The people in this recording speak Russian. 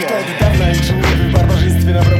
Что-то давно и чувствую, божественно